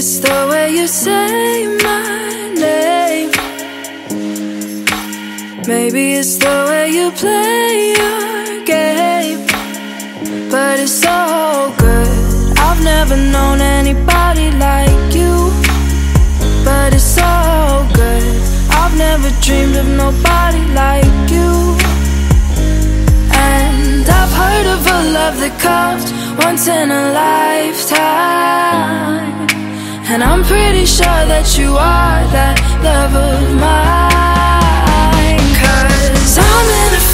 you say my name. Maybe it's the way you play your game, but it's so good. I've never known anybody like you, but it's so good. I've never dreamed of nobody like you. And I've heard of a love that comes once in a lifetime. And I'm pretty sure that you are that love of mine. Cause I'm in a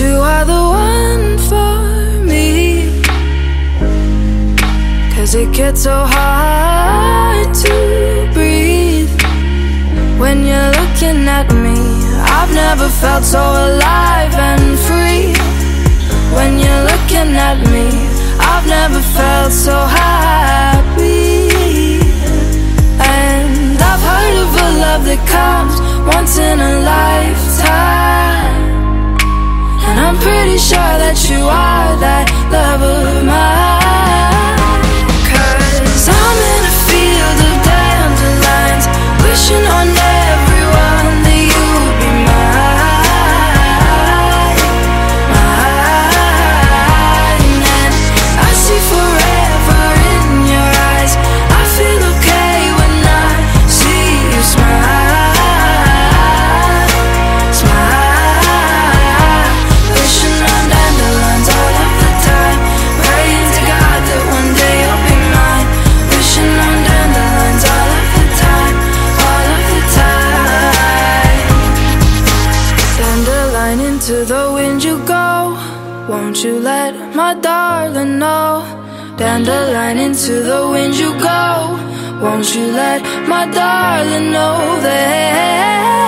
you are the one for me. Cause it gets so hard to breathe when you're looking at me. I've never felt so alive and free. When you're looking at me, I've never felt so happy. And I've heard of a love that comes once in a lifetime. I'm pretty sure that you are that love of mine. Into the wind you go. Won't you let my darling know? Dandelion into the wind you go. Won't you let my darling know that